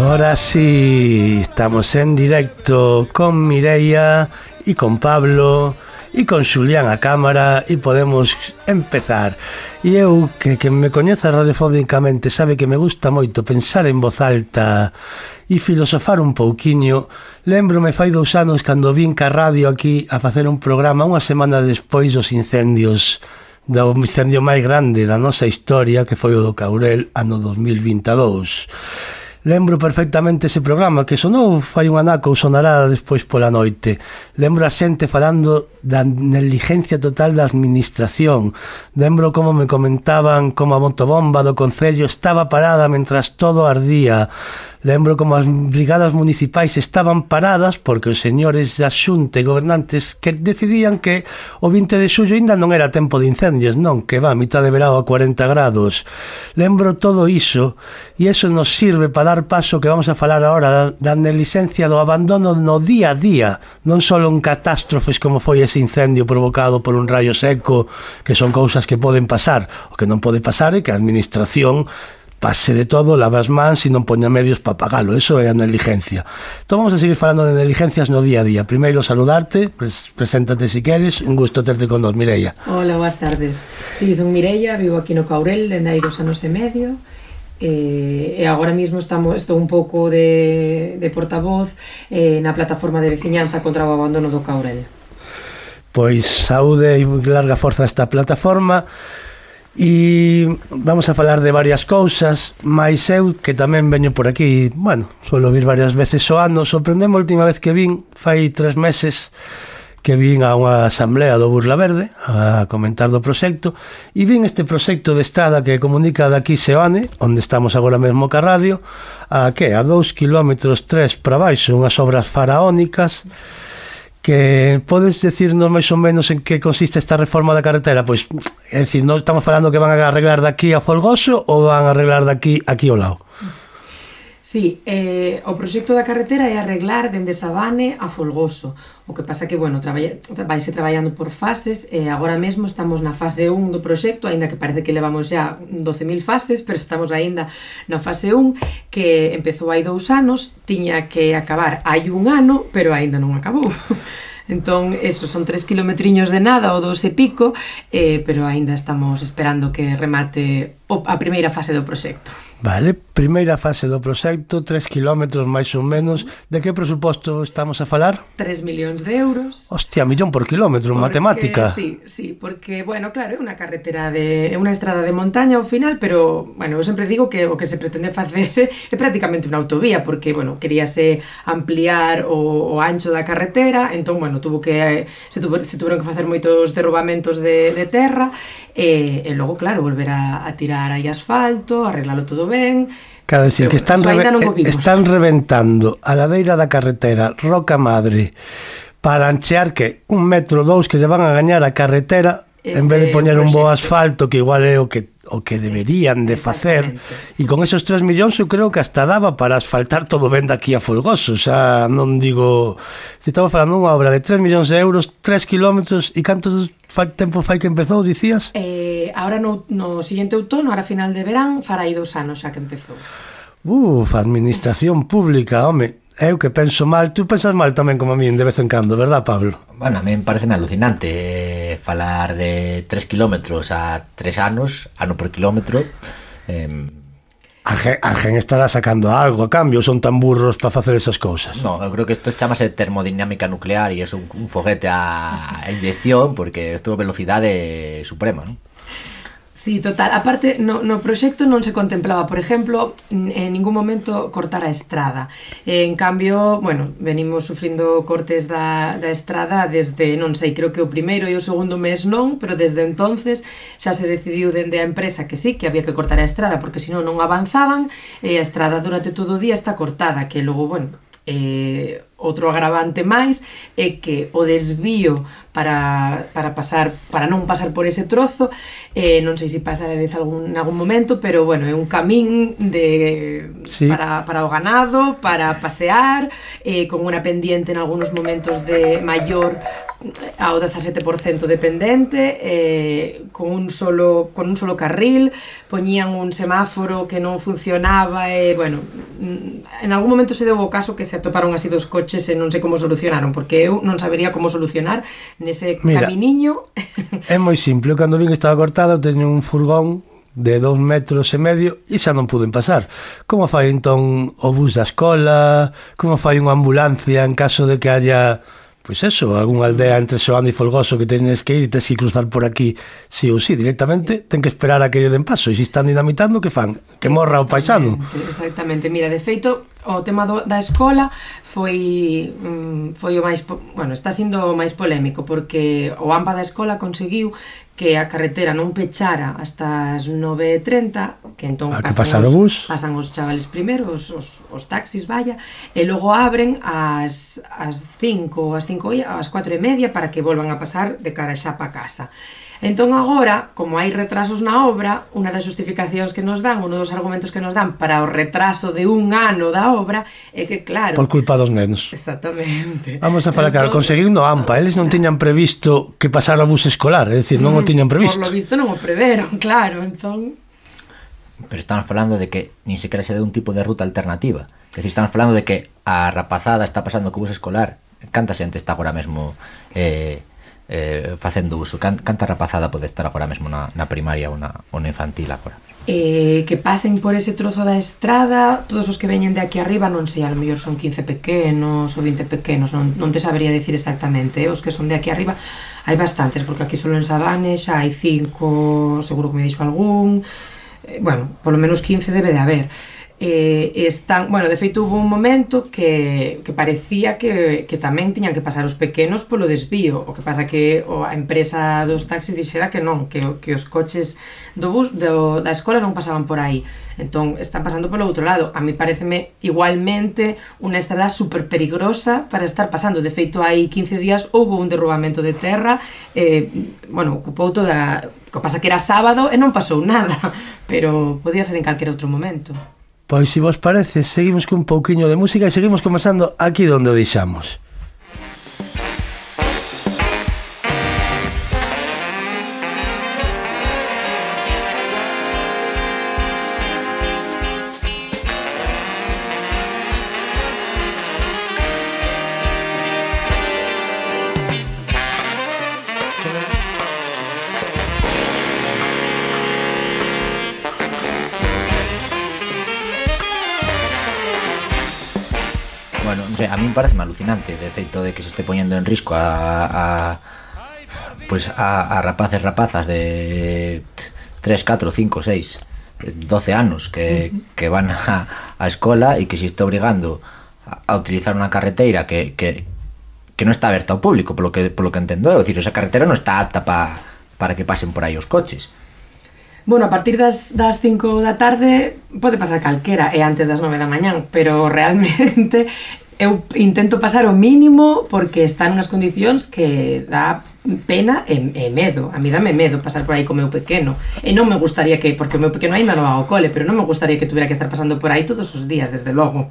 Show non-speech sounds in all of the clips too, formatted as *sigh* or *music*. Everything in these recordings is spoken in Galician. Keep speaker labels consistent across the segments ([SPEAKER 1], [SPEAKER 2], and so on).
[SPEAKER 1] Ahora sí, estamos en directo con Mireia y con Pablo e con Xulián a cámara e podemos empezar. E eu, que, que me coñeza radiofónicamente, sabe que me gusta moito pensar en voz alta e filosofar un pouquiño. Lembro-me fai dous anos cando vin ca radio aquí a facer un programa unha semana despois dos incendios do incendio máis grande da nosa historia que foi o do Caurel ano 2022 Lembro perfectamente ese programa que sonou fai un anaco ou sonará despois pola noite. Lembro a xente falando da negligencia total da administración. Lembro como me comentaban como a motobomba do Concello estaba parada mentras todo ardía. Lembro como as brigadas municipais estaban paradas porque os señores da xunte gobernantes que decidían que o 20 de xullo ainda non era tempo de incendios, non, que va a mitad de verao a 40 grados. Lembro todo iso e eso nos sirve para dar paso que vamos a falar agora da, da negligencia do abandono no día a día, non só en catástrofes como foi ese incendio provocado por un rayo seco, que son cousas que poden pasar, o que non pode pasar é que a administración pase de todo, lavas mans e non poña medios para pagalo. Eso é a negligencia. Entón vamos a seguir falando de negligencias no día a día. Primeiro, saludarte, pres preséntate se si queres. Un gusto terte con nos, Mireia.
[SPEAKER 2] Hola, boas tardes. Sí, son Mireia, vivo aquí no Caurel, dende hai dos anos e medio. Eh, e agora mesmo estamos, estou un pouco de, de portavoz eh, na plataforma de veciñanza contra o abandono do Caurel.
[SPEAKER 1] Pois saúde e larga forza a esta plataforma. E vamos a falar de varias cousas, mais eu que tamén veño por aquí, bueno, suelo vir varias veces o ano, sorprendeme a última vez que vin, fai tres meses, que vin a unha asamblea do Burla Verde a comentar do proxecto. E vin este proxecto de estrada que comunica daqui Seoane, onde estamos agora mesmo ca radio, a que? A 2 km 3 para baixo, unhas obras faraónicas que podes decirnos máis ou menos en que consiste esta reforma da carretera? Pois, é dicir, non estamos falando que van a arreglar daqui a Folgoso ou van a arreglar daqui aquí ao lado?
[SPEAKER 2] Sí, eh, o proxecto da carretera é arreglar dende Sabane a Folgoso. O que pasa que, bueno, traballa, vaise traballando por fases e eh, agora mesmo estamos na fase 1 do proxecto, aínda que parece que levamos xa 12.000 fases, *laughs* pero estamos aínda na fase 1 que empezou hai dous anos, tiña que acabar hai un ano, pero aínda non acabou. *laughs* Entón, eso, son tres kilometriños de nada ou dos e pico, eh, pero aínda estamos esperando que remate a primeira fase do proxecto.
[SPEAKER 1] Vale, primeira fase do proxecto, 3 km máis ou menos. De que presuposto estamos a falar?
[SPEAKER 2] 3 millóns de euros.
[SPEAKER 1] Hostia, millón por quilómetro, porque, matemática.
[SPEAKER 2] Sí, sí, porque, bueno, claro, é unha carretera de... é unha estrada de montaña ao final, pero, bueno, eu sempre digo que o que se pretende facer *laughs* é prácticamente unha autovía, porque, bueno, queríase ampliar o, o ancho da carretera, entón, bueno, tuvo que... se, tuvo, se tuveron que facer moitos derrubamentos de, de terra, E, e logo, claro, volver a, a tirar aí asfalto, arreglalo todo ben.
[SPEAKER 1] Cada decir, que están, reve eh, están reventando a ladeira da carretera Roca Madre para anchear que un metro dous que lle van a gañar a carretera Ese en vez de poñer un pois bo asfalto que igual é o que o que deberían de facer. E con esos 3 millóns eu creo que hasta daba para asfaltar todo ben daqui a Folgoso. Xa non digo estamos falando unha obra de 3 millóns de euros 3 kilómetros e canto tempo fai que empezou, dicías?
[SPEAKER 2] Eh, ahora no, no siguiente outono, ahora final de verán farai dous anos xa que empezou.
[SPEAKER 1] Uf, administración pública, home. Eu que penso mal, tú pensas mal tamén como a min de vez en cando, verdad, Pablo?
[SPEAKER 3] Bueno, a mí me parece alucinante eh, falar de 3 kilómetros a 3 anos, ano por kilómetro. Eh,
[SPEAKER 1] Argen, Argen estará sacando algo a cambio, son tan burros para facer esas cousas.
[SPEAKER 3] No, eu creo que isto chamase termodinámica nuclear e é un, un foguete a, a inyección porque esto velocidade suprema, non?
[SPEAKER 2] Sí, total. Aparte, no, no proxecto non se contemplaba, por exemplo, en ningún momento cortar a estrada. En cambio, bueno, venimos sufrindo cortes da, da estrada desde, non sei, creo que o primeiro e o segundo mes non, pero desde entonces xa se decidiu dende a empresa que sí, que había que cortar a estrada, porque senón non avanzaban, e a estrada durante todo o día está cortada, que logo, bueno, eh, outro agravante máis é que o desvío para, para pasar para non pasar por ese trozo eh, non sei se pasaredes algún, en algún momento pero bueno, é un camín de, sí. para, para o ganado para pasear eh, con unha pendiente en algunos momentos de maior eh, ao 17% de pendente eh, con un solo con un solo carril poñían un semáforo que non funcionaba e eh, bueno mm, en algún momento se deu o caso que se atoparon así dos coches coches e non sei como solucionaron, porque eu non sabería como solucionar nese
[SPEAKER 1] Mira,
[SPEAKER 2] caminiño.
[SPEAKER 1] É moi simple, eu cando vin que estaba cortado, teño un furgón de dous metros e medio e xa non puden pasar. Como fai entón o bus da escola? Como fai unha ambulancia en caso de que haya Pois eso, algunha aldea entre Soando e Folgoso que tenes que ir e tens que cruzar por aquí sí ou sí, directamente ten que esperar a que lle den paso e se están dinamitando, que fan? Que morra o paisano
[SPEAKER 2] Exactamente, mira, de feito o tema do, da escola foi mm, foi o máis, bueno, está sendo o máis polémico porque o AMPA da escola conseguiu que a carretera non pechara hasta as 9:30, que entón
[SPEAKER 1] ah, que
[SPEAKER 2] pasan, os,
[SPEAKER 1] bus?
[SPEAKER 2] pasan os chavales primeiro, os, os, os taxis, vaya, e logo abren as as 5, as 5 as 4 e media para que volvan a pasar de cara xa pa casa. Entón agora, como hai retrasos na obra, unha das justificacións que nos dan, un dos argumentos que nos dan para o retraso de un ano da obra é que claro...
[SPEAKER 1] Por culpa dos nenos.
[SPEAKER 2] Exactamente.
[SPEAKER 1] Vamos a falar, claro,
[SPEAKER 2] entón,
[SPEAKER 1] conseguindo AMPA, eles non tiñan previsto que pasara o bus escolar, é dicir, non o mm, tiñan previsto.
[SPEAKER 2] Por lo visto non o preveron, *laughs* claro, entón
[SPEAKER 3] pero estamos falando de que nin sequera se dé un tipo de ruta alternativa. É dicir, estamos falando de que a rapazada está pasando co bus escolar. Canta xente está agora mesmo eh, eh, facendo uso? Can, canta rapazada pode estar agora mesmo na, na primaria ou na, ou na infantil agora?
[SPEAKER 2] Eh, que pasen por ese trozo da estrada todos os que veñen de aquí arriba non sei, a lo mellor son 15 pequenos ou 20 pequenos, non, non te sabería decir exactamente eh? os que son de aquí arriba hai bastantes, porque aquí solo en Sabanes xa hai 5, seguro que me dixo algún eh, bueno, polo menos 15 debe de haber eh, están, bueno, de feito hubo un momento que, que parecía que, que tamén tiñan que pasar os pequenos polo desvío, o que pasa que o, a empresa dos taxis dixera que non, que, que os coches do bus do, da escola non pasaban por aí. Entón, están pasando polo outro lado. A mí pareceme igualmente unha estrada super perigrosa para estar pasando. De feito, hai 15 días houve un derrubamento de terra, eh, bueno, ocupou toda... O que pasa que era sábado e non pasou nada, *laughs* pero podía ser en calquera outro momento.
[SPEAKER 1] Pois se vos parece, seguimos con un pouquiño de música e seguimos comenzando aquí donde o deixamos.
[SPEAKER 3] min parece alucinante de feito de que se este poñendo en risco a, a pues a, a rapaces rapazas de 3, 4, 5, 6 12 anos que, que van a, a escola e que se está obrigando a, a utilizar unha carreteira que, que, que non está aberta ao público polo que, polo que entendo, é dicir, esa carretera non está apta pa, para que pasen por aí os coches.
[SPEAKER 2] Bueno, a partir das, das 5 da tarde pode pasar calquera e antes das 9 da mañán, pero realmente eu intento pasar o mínimo porque están unhas condicións que dá pena e, e medo. A mí dame medo pasar por aí co meu pequeno. E non me gustaría que, porque o meu pequeno aínda non va ao cole, pero non me gustaría que tuviera que estar pasando por aí todos os días, desde logo.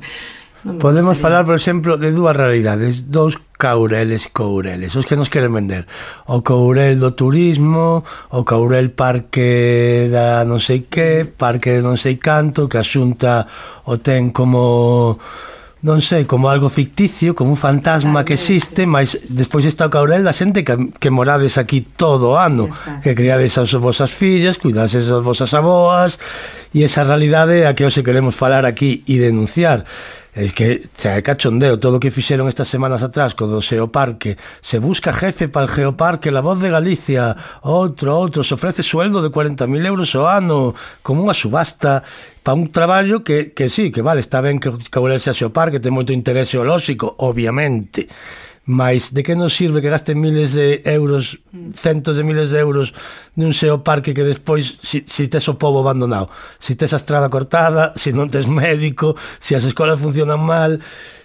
[SPEAKER 2] Non
[SPEAKER 1] Podemos
[SPEAKER 2] gustaría.
[SPEAKER 1] falar, por exemplo, de dúas realidades, dous caureles coureles, os que nos queren vender. O courel do turismo, o courel parque da non sei que, parque de non sei canto, que a xunta o ten como non sei, como algo ficticio, como un fantasma que existe, mas despois está o caurel da xente que, que morades aquí todo o ano,
[SPEAKER 2] Exacto.
[SPEAKER 1] que criades as vosas fillas, cuidades as vosas aboas, e esa realidade a que hoxe queremos falar aquí e denunciar É que xa é cachondeo todo o que fixeron estas semanas atrás co do Xeoparque. Se busca jefe para o Geoparque, la voz de Galicia, outro, outro, se ofrece sueldo de 40.000 euros ao ano, como unha subasta, para un traballo que, que sí, que vale, está ben que, que volverse a Xeoparque, ten moito interés geolóxico, obviamente, Mas de que nos sirve que gasten miles de euros, centos de miles de euros nun xeo parque que despois si, si tes o povo abandonado, si tes a estrada cortada, si non tes médico, si as escolas funcionan mal,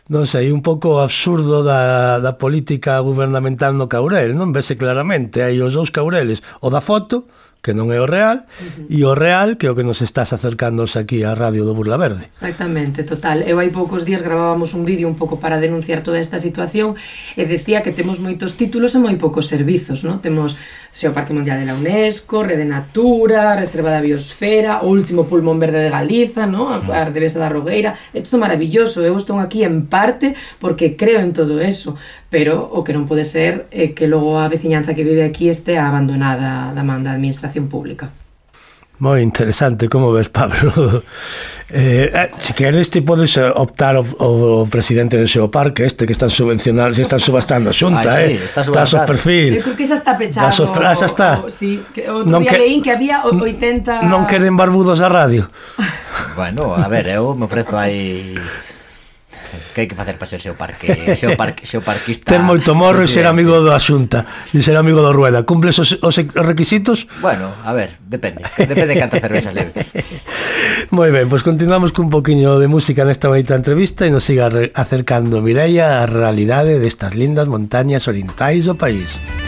[SPEAKER 1] non sei, un pouco absurdo da, da política gubernamental no Caurel, non? Vese claramente, hai os dous Caureles, o da foto que non é o real, uh -huh. e o real que é o que nos estás acercándonos aquí á radio do Burla Verde.
[SPEAKER 2] Exactamente, total. Eu hai poucos días gravábamos un vídeo un pouco para denunciar toda esta situación e decía que temos moitos títulos e moi poucos servizos, non? Temos o Parque Mundial de la UNESCO, Rede Natura, Reserva da Biosfera, o último pulmón verde de Galiza, ¿no? A, a Ardevesa da Rogueira, é todo maravilloso. Eu estou aquí en parte porque creo en todo eso, pero o que non pode ser é que logo a veciñanza que vive aquí este abandonada da man da administración administración pública.
[SPEAKER 1] Moi interesante, como ves, Pablo? *laughs* Eh, eh se queres, ti podes eh, optar o, o presidente do seu parque este que están subvencionando, se están subastando a xunta,
[SPEAKER 3] Ay, sí,
[SPEAKER 1] eh?
[SPEAKER 3] Está
[SPEAKER 1] subastando. Dasos perfil.
[SPEAKER 2] Eu creo que xa está pechado.
[SPEAKER 1] Dasos, ah, xa está.
[SPEAKER 2] O, sí, que, o
[SPEAKER 1] non que,
[SPEAKER 2] leín que había 80...
[SPEAKER 1] Non queren barbudos da radio.
[SPEAKER 3] bueno, a ver, eu me ofrezo aí que hai que facer para ser seu parque, seu, parque, seu parquista.
[SPEAKER 1] Ter moito morro e ser amigo da Xunta, e ser amigo da Rueda. Cumples os, os requisitos?
[SPEAKER 3] Bueno, a ver, depende. Depende de cantas cervezas leve. *laughs*
[SPEAKER 1] Moi ben, pois continuamos cun poquinho de música nesta bonita entrevista e nos siga acercando Mireia á realidade destas lindas montañas orientais do país.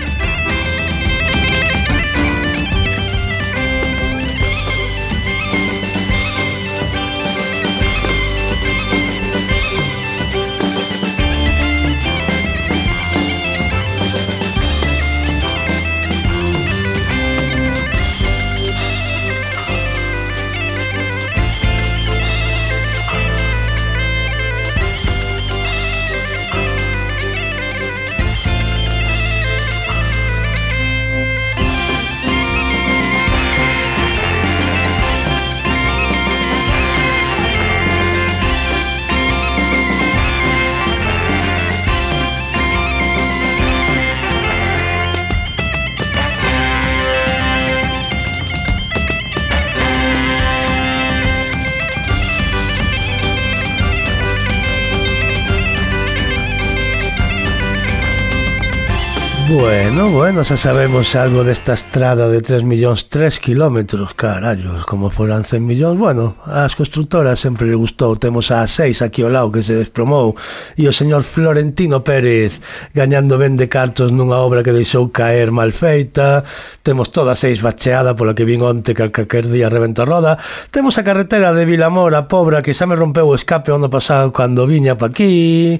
[SPEAKER 1] Bueno, bueno, xa sabemos algo desta estrada de 3 millóns 3 kilómetros, carallos, como foran 100 millóns, bueno, as constructoras sempre lle gustou, temos a 6 aquí ao lado que se despromou, e o señor Florentino Pérez gañando ben de cartos nunha obra que deixou caer mal feita, temos toda a 6 bacheada pola que vin onte que calquer día reventa roda, temos a carretera de Vilamor a Pobra que xa me rompeu o escape ano pasado cando viña pa aquí,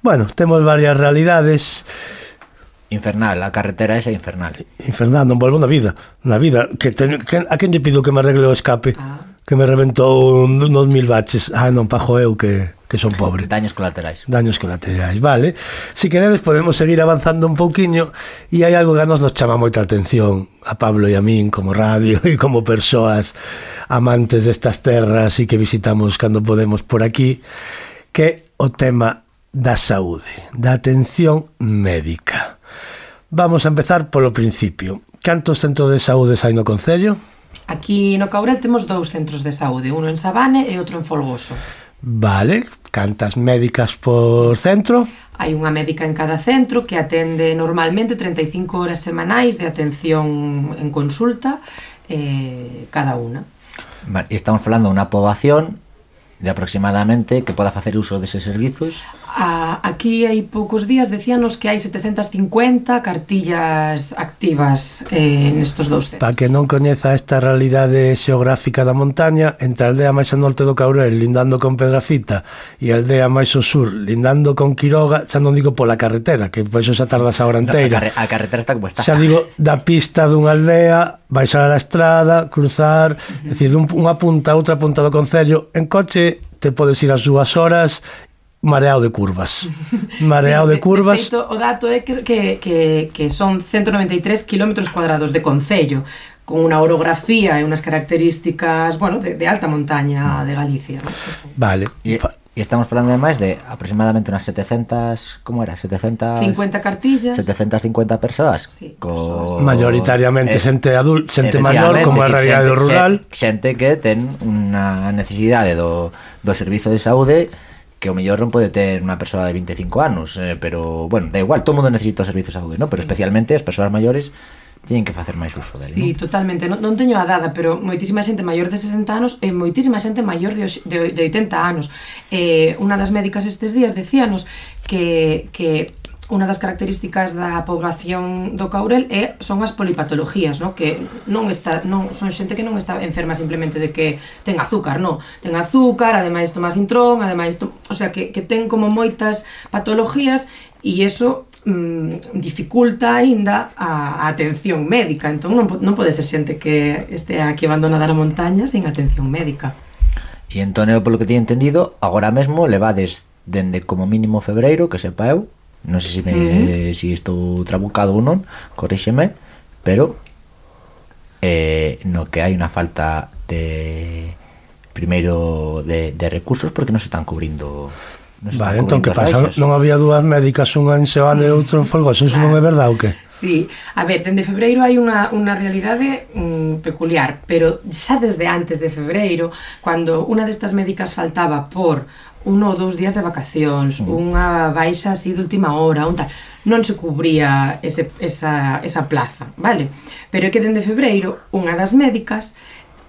[SPEAKER 1] bueno, temos varias realidades,
[SPEAKER 3] Infernal, a carretera esa é infernal.
[SPEAKER 1] Infernal, non volvo na vida, na vida. Que, ten, que a quen lle pido que me arregle o escape?
[SPEAKER 2] Ah.
[SPEAKER 1] Que me reventou unos mil baches. Ah, non, pajo eu que, que son pobre.
[SPEAKER 3] Daños colaterais.
[SPEAKER 1] Daños colaterais, vale. Si queredes podemos seguir avanzando un pouquiño e hai algo que a nos nos chama moita atención a Pablo e a min como radio *laughs* e como persoas amantes destas terras e que visitamos cando podemos por aquí que o tema da saúde, da atención médica. Vamos a empezar polo principio. Cantos centros de saúde hai no Concello?
[SPEAKER 2] Aquí no Caurel temos dous centros de saúde, uno en Sabane e outro en Folgoso.
[SPEAKER 1] Vale, cantas médicas por centro?
[SPEAKER 2] Hai unha médica en cada centro que atende normalmente 35 horas semanais de atención en consulta eh, cada unha.
[SPEAKER 3] Vale, estamos falando dunha poboación de aproximadamente que poda facer uso deses servizos?
[SPEAKER 2] A, aquí hai poucos días decíanos que hai 750 cartillas activas eh, nestos dous centros.
[SPEAKER 1] Para que non coñeza esta realidade xeográfica da montaña, entre a aldea máis a norte do Caurel, lindando con Pedrafita, e a aldea máis ao sur, lindando con Quiroga, xa non digo pola carretera, que pois xa tardas a hora inteira.
[SPEAKER 3] No, a, carre a carretera está como está.
[SPEAKER 1] Xa digo, da pista dunha aldea, baixar a estrada, cruzar, é dicir, dunha punta a outra punta do Concello, en coche te podes ir as dúas horas mareado de curvas. *laughs* Mareado sí, de, de curvas.
[SPEAKER 2] De feito, o dato é que, que, que, que son 193 km cuadrados de concello, con unha orografía e unhas características, bueno, de, de alta montaña de Galicia.
[SPEAKER 1] Vale.
[SPEAKER 3] E, e estamos falando ademais de aproximadamente unas 700, como era? 700
[SPEAKER 2] 50 cartillas.
[SPEAKER 3] 750 persoas.
[SPEAKER 2] Sí,
[SPEAKER 3] co...
[SPEAKER 1] mayoritariamente
[SPEAKER 3] eh,
[SPEAKER 1] xente adulta, xente maior como a realidade rural.
[SPEAKER 3] Xente que ten unha necesidade do, do servizo de saúde que o mellor non pode ter unha persoa de 25 anos, eh, pero, bueno, da igual, todo mundo necesita os servizos de saúde, ¿no? pero especialmente as persoas maiores teñen que facer máis uso del,
[SPEAKER 2] Sí, totalmente, non, non teño a dada, pero moitísima xente maior de 60 anos e moitísima xente maior de, de, de 80 anos. Eh, unha das médicas estes días decíanos que, que unha das características da poboación do Caurel é son as polipatologías, no? que non está non son xente que non está enferma simplemente de que ten azúcar, non, ten azúcar, ademais toma sintrón, ademais, to... o sea que que ten como moitas patologías e eso mm, dificulta aínda a, a atención médica, entón non, non pode ser xente que este aquí abandonada na montaña sin atención médica.
[SPEAKER 3] E entón, eu polo que teño entendido, agora mesmo levades dende como mínimo febreiro, que sepa eu, Non sei se, me, uh -huh. se estou trabucado ou non, corríxeme, pero eh, no que hai unha falta de primeiro de, de recursos porque non se están cubrindo
[SPEAKER 1] Nos vale, entón que pasa? Raíces. Non había dúas médicas, unha en Sebane e outra en Folgos, iso non é verdade ou que?
[SPEAKER 2] Sí, a ver, dende febreiro hai unha, unha realidade mm, peculiar, pero xa desde antes de febreiro, cando unha destas médicas faltaba por un ou dous días de vacacións, mm. unha baixa así de última hora, un tal non se cubría ese, esa, esa plaza, vale? Pero é que dende febreiro unha das médicas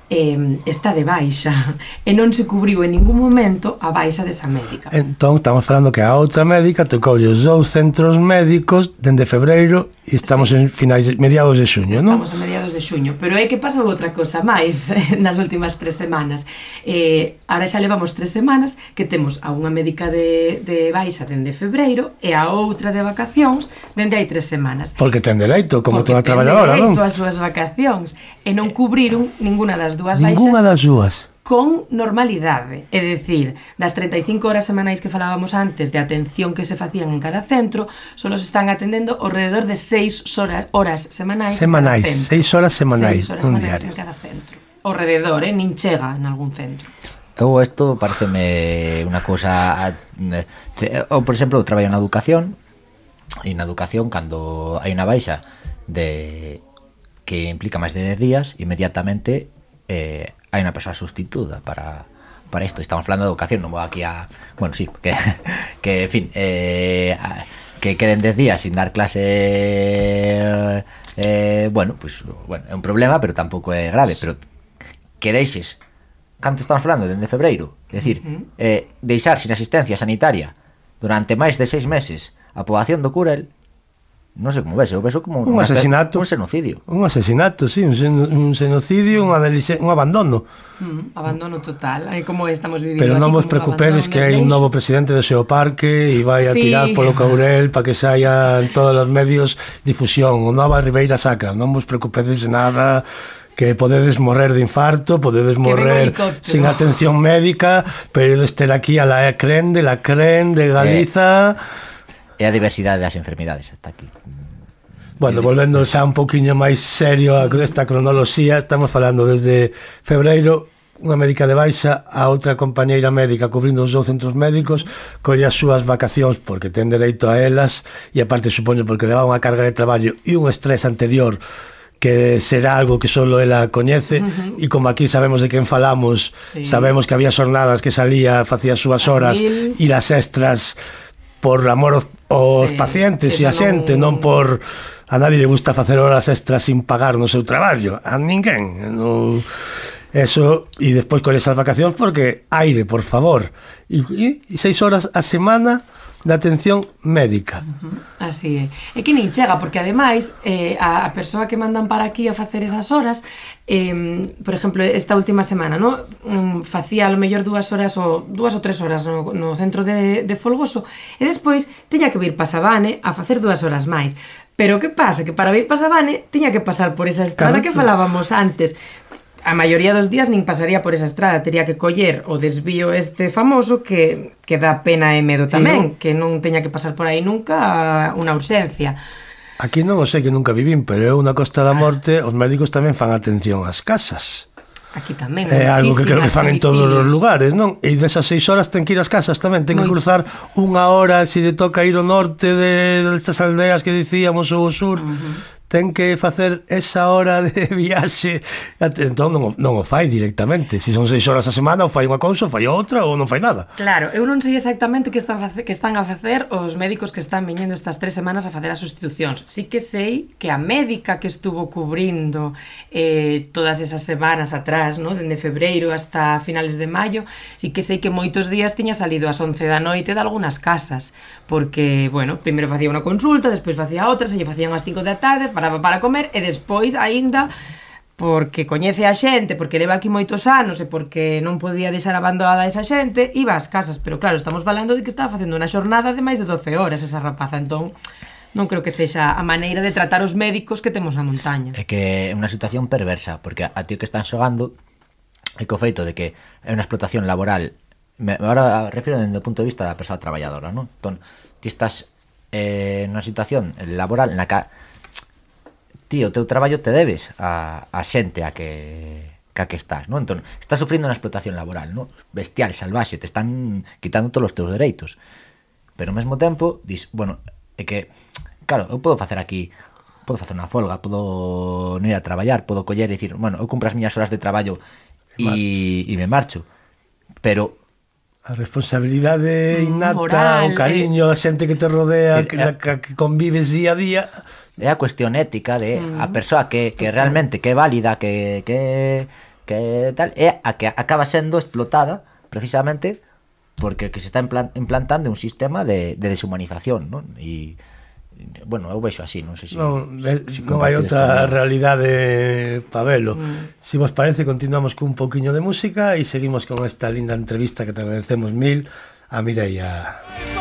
[SPEAKER 2] eh, está de baixa e non se cubriu en ningún momento a baixa desa médica.
[SPEAKER 1] Entón, estamos falando que a outra médica tocou os dous centros médicos dende febreiro e estamos sí. en finais mediados de xuño,
[SPEAKER 2] non? Estamos no? a mediados de xuño, pero é que pasou outra cosa máis *laughs* nas últimas tres semanas. Eh, ahora xa levamos tres semanas que temos a unha médica de, de baixa dende febreiro e a outra de vacacións dende hai tres semanas.
[SPEAKER 1] Porque ten deleito, como toda traballadora, non?
[SPEAKER 2] Porque ten deleito as súas vacacións e non eh. cubriron ninguna das dúas
[SPEAKER 1] Ninguna baixas. Das dúas
[SPEAKER 2] con normalidade, é dicir, das 35 horas semanais que falábamos antes de atención que se facían en cada centro, só se están atendendo ao redor de 6 horas, horas semanais
[SPEAKER 1] semanais, 6 horas semanais,
[SPEAKER 2] 6 horas un semanais diario. en cada centro. Ao redor, eh, nin chega en algún centro.
[SPEAKER 3] Eu isto pareceme unha cousa eh, ou por exemplo, eu traballo na educación e na educación cando hai unha baixa de que implica máis de 10 días, inmediatamente eh, hai unha persoa sustituta para para isto, estamos falando de educación, non vou aquí a, bueno, sí, que *laughs* que en fin, eh, que queden 10 días sin dar clase eh, bueno, pues, bueno, é un problema, pero tampouco é grave, pero que deixes canto estamos falando dende febreiro, é dicir, uh -huh. eh, deixar sin asistencia sanitaria durante máis de seis meses a poboación do Curel non sei como ves, eu vexo como
[SPEAKER 1] un asesinato,
[SPEAKER 3] un xenocidio.
[SPEAKER 1] Un asesinato, sí, un, sen, un xenocidio, unha un abandono.
[SPEAKER 2] Mm, abandono total, é como estamos vivindo
[SPEAKER 1] Pero non vos preocupedes que hai un novo presidente do Xeoparque e vai a sí. tirar polo caurel para que saia en todos os medios difusión, o Nova Ribeira Sacra, non vos preocupedes de nada que podedes morrer de infarto, podedes morrer sin atención médica, pero de estar aquí a la crende, la Cren de eh. Galiza... Eh
[SPEAKER 3] e a diversidade das enfermidades hasta aquí.
[SPEAKER 1] Bueno, volvendo xa un poquinho máis serio a esta cronoloxía, estamos falando desde febreiro unha médica de baixa a outra compañeira médica cubrindo os dous centros médicos colle as súas vacacións porque ten dereito a elas e aparte supoño porque leva unha carga de traballo e un estrés anterior que será algo que solo ela coñece uh -huh. e como aquí sabemos de quen falamos sí. sabemos que había xornadas que salía facía as súas horas e las extras por amor aos, aos sí, pacientes e a xente, non, non por a nadie lle gusta facer horas extras sin pagar no seu traballo, a ninguén. No, eso e despois con esas vacacións porque aire, por favor. E, e, e seis horas a semana da atención médica. Uh
[SPEAKER 2] -huh. Así é. E que nin chega, porque ademais eh, a, a persoa que mandan para aquí a facer esas horas, eh, por exemplo, esta última semana, no? Um, facía a lo mellor dúas horas ou dúas ou tres horas no, no centro de, de Folgoso e despois teña que vir para Sabane a facer dúas horas máis. Pero que pasa? Que para vir para Sabane tiña que pasar por esa estrada claro. que falábamos antes a maioría dos días nin pasaría por esa estrada, tería que coller o desvío este famoso que, que dá pena e medo tamén, e non? que non teña que pasar por aí nunca unha ausencia.
[SPEAKER 1] Aquí non o sei que nunca vivín, pero é unha costa da ah. morte, os médicos tamén fan atención ás casas.
[SPEAKER 2] Aquí tamén.
[SPEAKER 1] É algo que creo que fan en todos os lugares, non? E desas seis horas ten que ir ás casas tamén, ten que Muy... cruzar unha hora se si lle toca ir ao norte de, destas aldeas que dicíamos ou ao sur. Uh -huh ten que facer esa hora de *laughs* viaxe entón non, non o fai directamente. Se son seis horas a semana ou fai unha cousa ou fai outra ou non fai nada.
[SPEAKER 2] Claro, eu non sei exactamente que están, face, que están a facer os médicos que están viñendo estas tres semanas a facer as sustitucións sí que sei que a médica que estuvo cubrindo eh, todas esas semanas atrás no? dende febreiro hasta finales de maio sí que sei que moitos días tiña salido ás 11 da noite de algunhas casas porque, bueno, primeiro facía unha consulta despois facía outra, se lle facían ás 5 da tarde para paraba para comer e despois aínda porque coñece a xente, porque leva aquí moitos anos e porque non podía deixar abandonada esa xente, iba ás casas, pero claro, estamos falando de que estaba facendo unha xornada de máis de 12 horas esa rapaza, entón non creo que sexa a maneira de tratar os médicos que temos na montaña.
[SPEAKER 3] É que é unha situación perversa, porque a ti que están xogando é co feito de que é unha explotación laboral me, agora refiro dende o punto de vista da persoa traballadora, non? Entón, ti estás eh, nunha situación laboral na que ti o teu traballo te debes a, a xente a que ca que estás, non? Entón, estás sufrindo unha explotación laboral, non? Bestial, salvaxe, te están quitando todos os teus dereitos. Pero ao mesmo tempo, dis, bueno, é que, claro, eu podo facer aquí podo facer unha folga, podo non ir a traballar, podo coller e dicir, bueno, eu compro as miñas horas de traballo e, e me marcho. Pero
[SPEAKER 1] a responsabilidade mm, innata,
[SPEAKER 2] Moral,
[SPEAKER 1] o cariño eh, da xente que te rodea,
[SPEAKER 3] decir,
[SPEAKER 1] que,
[SPEAKER 3] eh,
[SPEAKER 1] a... que convives día a día,
[SPEAKER 3] é a cuestión ética de mm. a persoa que, que realmente que é válida, que, que, que tal, é a que acaba sendo explotada precisamente porque que se está implantando un sistema de, de deshumanización, non? E bueno, eu vexo así, non sei se
[SPEAKER 1] Non, de,
[SPEAKER 3] si
[SPEAKER 1] non hai outra realidade para velo. Mm. Si vos parece, continuamos cun pouquiño de música e seguimos con esta linda entrevista que te agradecemos mil a Mireia.
[SPEAKER 4] Mireia.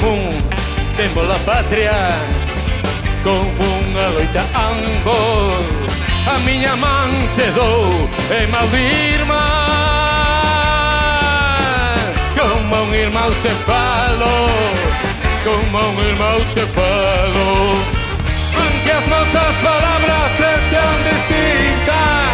[SPEAKER 4] común. Temos la patria Como unha loita ambos. A miña man che dou E mau irmá Como un irmão che falo Como un irmão che falo. Aunque as nosas palabras sexan distintas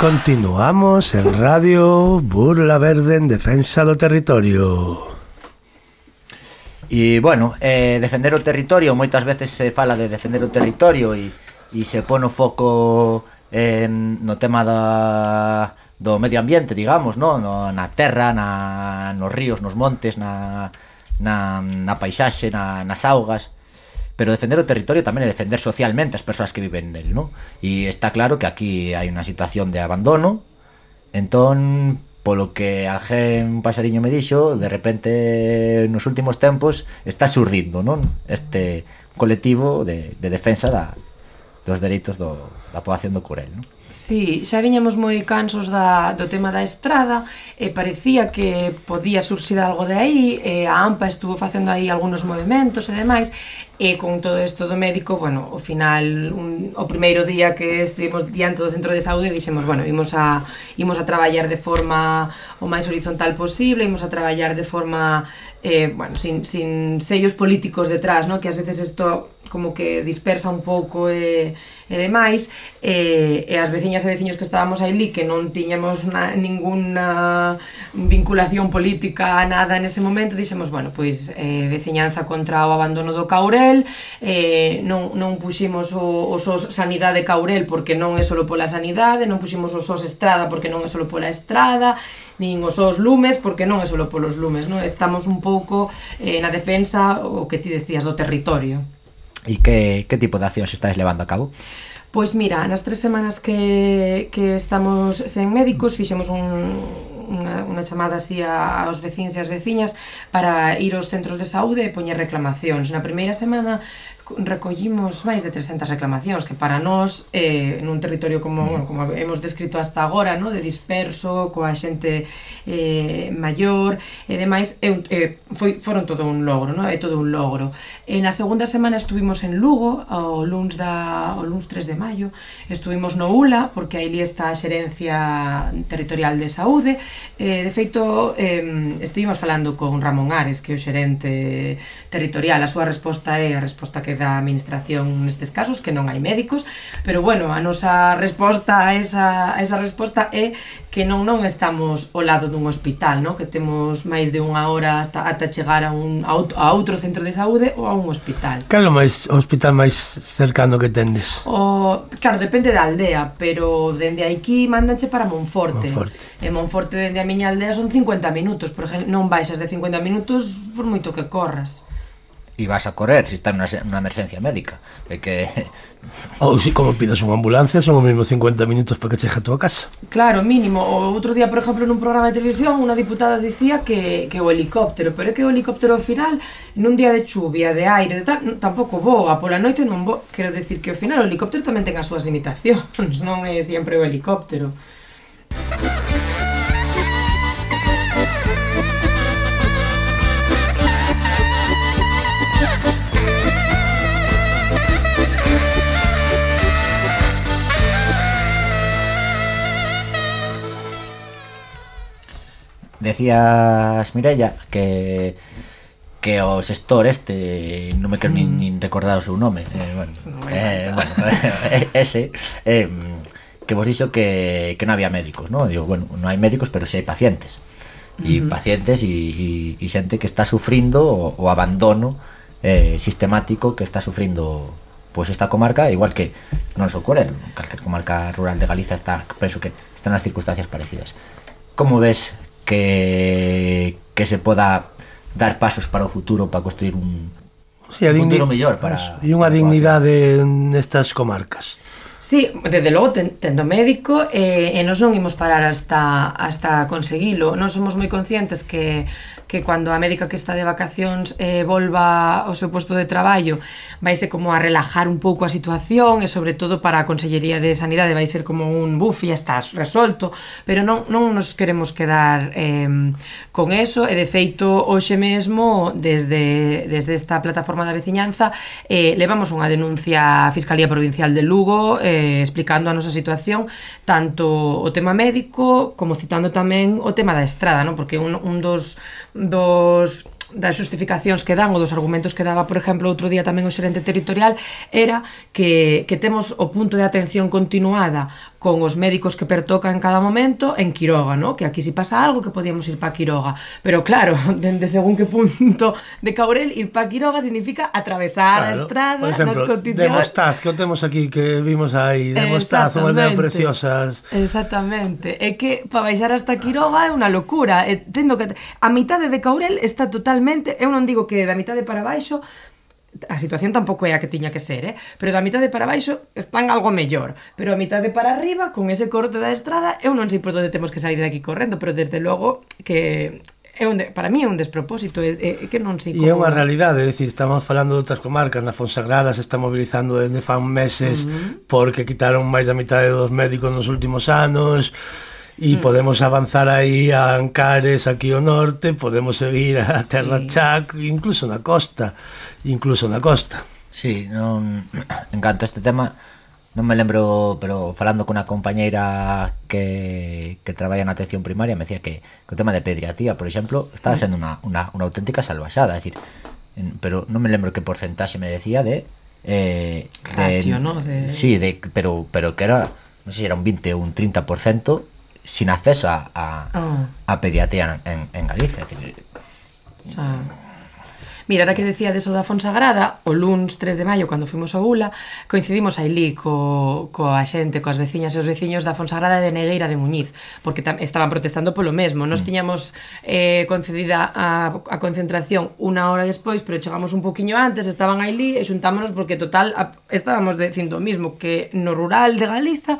[SPEAKER 1] continuamos en Radio Burla Verde en defensa do territorio.
[SPEAKER 3] E, bueno, eh, defender o territorio, moitas veces se fala de defender o territorio e, e se pon o foco en, no tema da, do medio ambiente, digamos, no? No, na terra, na, nos ríos, nos montes, na, na, na paisaxe, na, nas augas pero defender o territorio tamén é defender socialmente as persoas que viven nel, non? E está claro que aquí hai unha situación de abandono, entón, polo que alguén un pasariño me dixo, de repente nos últimos tempos está surdindo, non? Este colectivo de, de defensa da, dos dereitos do, da poboación do Curel, non?
[SPEAKER 2] Sí, xa viñamos moi cansos da, do tema da estrada e parecía que podía surxir algo de aí e a AMPA estuvo facendo aí algunos movimentos e demais e con todo isto do médico, bueno, ao final un, o primeiro día que estivemos diante do centro de saúde dixemos, bueno, imos a, imos a traballar de forma o máis horizontal posible, imos a traballar de forma eh, bueno, sin, sin sellos políticos detrás, no? que ás veces isto como que dispersa un pouco e, e demais e, e as veciñas e veciños que estábamos aí que non tiñamos na, ninguna vinculación política a nada nese momento dixemos, bueno, pois eh, veciñanza contra o abandono do Caurel eh, non, non puximos o, o SOS Sanidade Caurel porque non é solo pola sanidade, non puximos o SOS Estrada porque non é solo pola estrada nin os os lumes, porque non é solo polos lumes, non? Estamos un pouco eh, na defensa o que ti decías do territorio.
[SPEAKER 3] E que, que tipo de accións estáis levando a cabo?
[SPEAKER 2] Pois mira, nas tres semanas que, que estamos sen médicos fixemos un, unha, unha chamada así a, aos veciños e as veciñas para ir aos centros de saúde e poñer reclamacións. Na primeira semana recollimos máis de 300 reclamacións que para nós eh, nun territorio como, mm. bueno, como hemos descrito hasta agora, no, de disperso, coa xente eh, maior e demais, eh, eh, foi, foron todo un logro, no? é todo un logro. e na segunda semana estuvimos en Lugo, o luns, da, o luns 3 de maio, estuvimos no ULA, porque aí está a xerencia territorial de saúde, eh, de feito, eh, estivemos falando con Ramón Ares, que é o xerente territorial, a súa resposta é a resposta que da administración nestes casos, que non hai médicos, pero bueno, a nosa resposta a esa, a esa resposta é que non non estamos ao lado dun hospital, no? que temos máis de unha hora hasta ata chegar a un a outro, a outro centro de saúde ou a un hospital.
[SPEAKER 1] Cal o máis o hospital máis cercano que tendes?
[SPEAKER 2] O, claro, depende da aldea, pero dende aquí mandanche para Monforte.
[SPEAKER 1] Monforte.
[SPEAKER 2] E Monforte dende a miña aldea son 50 minutos, por exemplo, non baixas de 50 minutos por moito que corras
[SPEAKER 3] e vas a correr se está nunha, nunha emergencia médica. É que *laughs*
[SPEAKER 1] ou si como pidas unha ambulancia son o mesmo 50 minutos para que chegue a tua casa.
[SPEAKER 2] Claro, mínimo. O outro día por exemplo nun programa de televisión unha diputada dicía que, que o helicóptero pero é que o helicóptero ao final nun día de chuvia, de aire, de tal tampouco voa, pola noite non voa quero decir que ao final o helicóptero tamén ten as súas limitacións *laughs* non é sempre o helicóptero.
[SPEAKER 3] Música Decías, Mirella, que que o sector este non me quero nin, nin recordar o seu nome eh, bueno, eh, bueno, *laughs* ese eh, que vos dixo que, que non había médicos ¿no? digo, bueno, non hai médicos pero si sí hai pacientes e uh -huh. pacientes e, e, e xente que está sufrindo o, o abandono eh, sistemático que está sufrindo pois esta comarca igual que non só Corel calquer comarca rural de Galicia está penso que están nas circunstancias parecidas como ves que, que se poda dar pasos para o futuro para construir un,
[SPEAKER 1] sí, un futuro mellor para e unha dignidade nestas comarcas.
[SPEAKER 2] Sí, desde logo ten, tendo médico eh, e non son imos parar hasta hasta conseguilo. Non somos moi conscientes que que cando a médica que está de vacacións eh, volva ao seu posto de traballo vaise como a relajar un pouco a situación e sobre todo para a Consellería de Sanidade vai ser como un buf e está resolto pero non, non nos queremos quedar eh, con eso e de feito hoxe mesmo desde, desde esta plataforma da veciñanza eh, levamos unha denuncia á Fiscalía Provincial de Lugo eh, explicando a nosa situación tanto o tema médico como citando tamén o tema da estrada non? porque un, un dos dos das justificacións que dan ou dos argumentos que daba, por exemplo, outro día tamén o xerente territorial era que, que temos o punto de atención continuada con os médicos que pertoca en cada momento en Quiroga, ¿no? que aquí si pasa algo que podíamos ir para Quiroga. Pero claro, *laughs* dende según que punto de Caurel, ir para Quiroga significa atravesar claro, a estrada
[SPEAKER 1] por
[SPEAKER 2] nas cotidianas.
[SPEAKER 1] De Mostaz, que temos aquí, que vimos aí, de Mostaz, volveu preciosas.
[SPEAKER 2] Exactamente, é que para baixar hasta Quiroga é unha locura. E, tendo que... A mitade de Caurel está totalmente, eu non digo que da mitade para baixo, a situación tampouco é a que tiña que ser, eh? pero da mitade para baixo están algo mellor, pero a mitade para arriba con ese corte da estrada eu non sei por onde temos que sair daqui correndo, pero desde logo que é un de, para mí é un despropósito, é, é que non sei como...
[SPEAKER 1] E é unha realidade, é dicir, estamos falando de outras comarcas, na Fonsagrada se está mobilizando dende fan meses uh -huh. porque quitaron máis da mitade dos médicos nos últimos anos, e mm. podemos avanzar aí a Ancares aquí ao norte, podemos seguir a Terra sí. Chac, incluso na costa, incluso na costa.
[SPEAKER 3] Sí, non en canto a este tema non me lembro, pero falando con unha compañeira que, que traballa na atención primaria me decía que, que o tema de pediatría, por exemplo, estaba mm. sendo unha, unha, unha auténtica salvaxada, é dicir, pero non me lembro que porcentaxe me decía de eh,
[SPEAKER 2] de, Ratio, ¿no? de...
[SPEAKER 3] Sí, de, pero, pero que era non sei se era un 20 ou un 30% sin acceso a, a, oh. a pediatría en, en Galicia. É dicir,
[SPEAKER 2] xa. Mira, ahora que decía de eso da Fonsagrada, o luns 3 de maio, cando fuimos ao ULA, coincidimos ali co, coa xente, coas veciñas e os veciños da Fonsagrada de Negueira de Muñiz, porque tam, estaban protestando polo mesmo. Nos mm. tiñamos eh, concedida a, a concentración unha hora despois, pero chegamos un poquinho antes, estaban ali e xuntámonos porque total a, estábamos dicindo o mismo que no rural de Galiza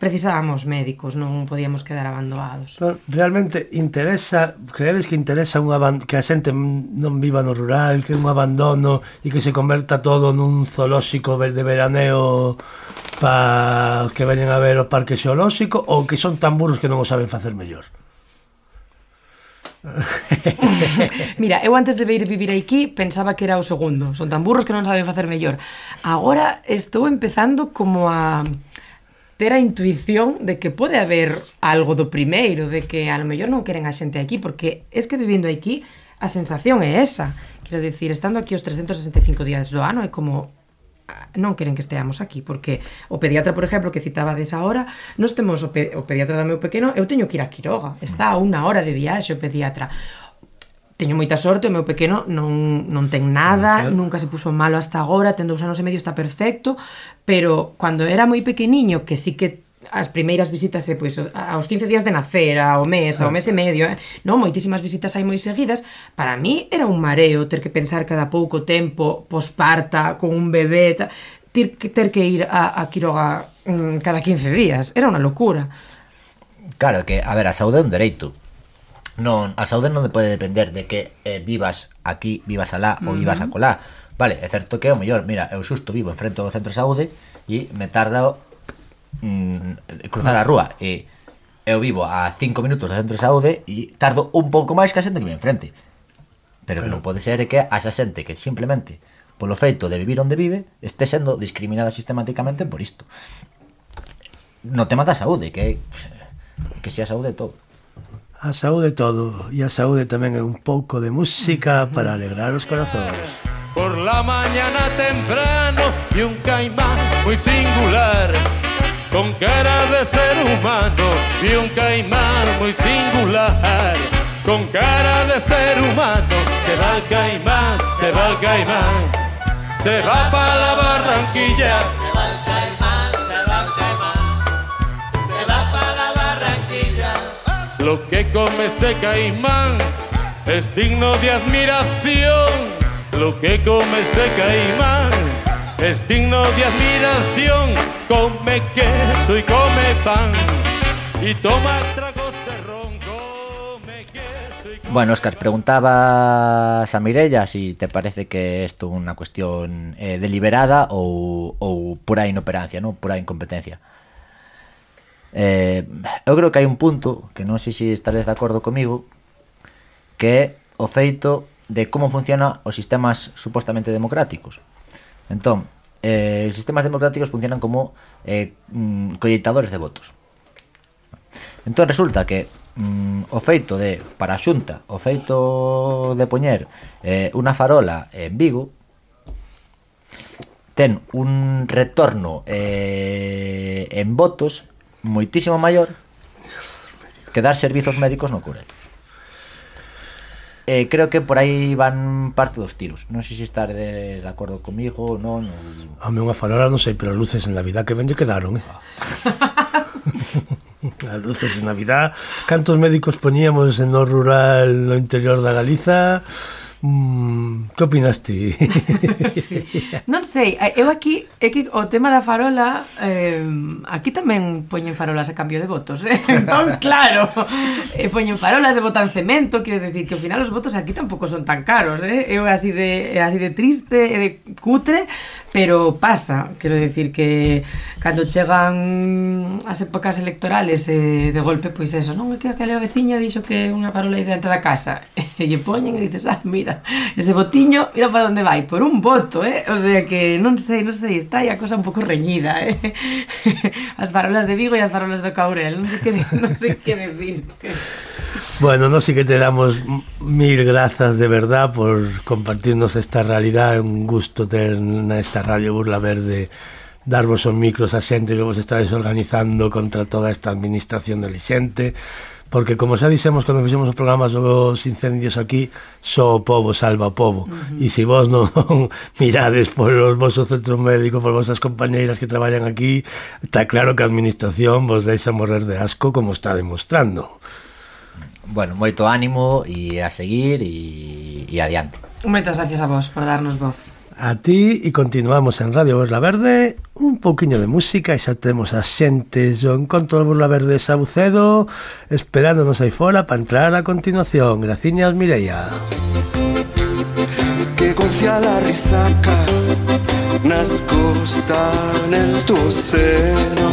[SPEAKER 2] precisábamos médicos, non podíamos quedar abandonados.
[SPEAKER 1] Realmente interesa, creedes que interesa un que a xente non viva no rural, que un abandono e que se converta todo nun zoolóxico de veraneo para que veñen a ver o parque xeolóxico ou que son tan burros que non o saben facer mellor? *laughs*
[SPEAKER 2] Mira, eu antes de vir vivir aquí pensaba que era o segundo Son tan burros que non saben facer mellor Agora estou empezando como a ter a intuición de que pode haber algo do primeiro, de que a lo mellor non queren a xente aquí, porque es que vivindo aquí a sensación é esa. Quero dicir, estando aquí os 365 días do ano é como ah, non queren que esteamos aquí porque o pediatra, por exemplo, que citaba desa hora nos temos o, pe o pediatra do meu pequeno eu teño que ir a Quiroga está a unha hora de viaxe o pediatra teño moita sorte, o meu pequeno non, non ten nada, non nunca se puso malo hasta agora, ten dous anos e medio, está perfecto, pero cando era moi pequeniño, que sí que as primeiras visitas é pois aos 15 días de nacer, ao mes, ao mes e medio, eh? non, moitísimas visitas hai moi seguidas, para mí era un mareo ter que pensar cada pouco tempo posparta con un bebé, ter que ter que ir a, a Quiroga mm, cada 15 días, era unha locura.
[SPEAKER 3] Claro que, a ver, a saúde é un dereito, non, a saúde non pode depender de que eh, vivas aquí, vivas alá uh -huh. ou vivas acolá. Vale, é certo que é o mellor, mira, eu xusto vivo enfrente do centro de saúde e me tarda mm, cruzar a rúa e eu vivo a 5 minutos do centro de saúde e tardo un pouco máis que a xente que me enfrente. Pero Pero... non pode ser que a esa xente que simplemente polo feito de vivir onde vive este sendo discriminada sistemáticamente por isto. No tema da saúde, que que se a saúde todo.
[SPEAKER 1] A saúde todo e a saúde tamén é un pouco de música para alegrar os corazones.
[SPEAKER 4] Por la mañana temprano y un caimán muy singular con cara de ser humano y un caimán muy singular con cara de ser humano. Se va el caimán, se va el caimán se va para la Barranquilla Lo que come este caimán es digno de admiración. Lo que come este caimán es digno de admiración. Come queso y come pan y toma tragos de ron. Come queso y come
[SPEAKER 3] Bueno, Oscar, preguntabas a Mirella si te parece que esto es una cuestión eh, deliberada ou, ou pura inoperancia, ¿no? pura incompetencia. Eh, eu creo que hai un punto que non sei se estares de acordo comigo que é o feito de como funciona os sistemas supostamente democráticos. Entón, eh, os sistemas democráticos funcionan como eh, mm, colleitadores de votos. Entón resulta que mm, o feito de para a Xunta, o feito de poñer eh, unha farola en Vigo ten un retorno eh, en votos moitísimo maior que dar servizos médicos no Curel. Eh, creo que por aí van parte dos tiros. Non sei se estar de, de acordo comigo ou non. Ou...
[SPEAKER 1] A mí unha farola non sei, pero luces en Navidad que vende quedaron, eh. Ah. *laughs* As luces en Navidad, cantos médicos poñíamos en no rural no interior da Galiza, Mm, que opinas ti? *laughs*
[SPEAKER 2] sí. Non sei, eh, eu aquí é que o tema da farola eh, aquí tamén poñen farolas a cambio de votos, eh? *laughs* entón claro eh, poñen farolas e botan cemento quero decir que ao final os votos aquí tampouco son tan caros, eh? eu así de, así de triste e de cutre pero pasa, quero decir que cando chegan as épocas electorales eh, de golpe, pois eso, non? é que aquela veciña dixo que unha farola aí dentro da casa *laughs* e lle poñen e dices, ah, mira mira, ese botiño, mira para onde vai, por un voto, eh? O sea que non sei, non sei, está aí a cosa un pouco reñida, eh? *laughs* As farolas de Vigo e as farolas do Caurel, non sei que, non sei que decir.
[SPEAKER 1] Bueno, no sei sí que te damos mil grazas de verdad por compartirnos esta realidad, un gusto ter nesta radio Burla Verde darvos os micros a xente que vos estáis organizando contra toda esta administración de xente, porque como xa dixemos cando fixemos os programas dos incendios aquí, só o povo salva o povo. Uh -huh. E se vos non *laughs* mirades polos vosos centros médicos, por vosas compañeiras que traballan aquí, está claro que a administración vos deixa morrer de asco como está demostrando.
[SPEAKER 3] Bueno, moito ánimo e a seguir e, e adiante.
[SPEAKER 2] Moitas gracias a vos por darnos voz.
[SPEAKER 1] A ti e continuamos en Radio Burla Verde. Un pouquiño de música e xa temos as xentes do Encontro de Burla Verde Sabucedo esperándonos aí fora para entrar a continuación. Graciñas Mireia.
[SPEAKER 5] Que confía la risaca nascosta nel tuo seno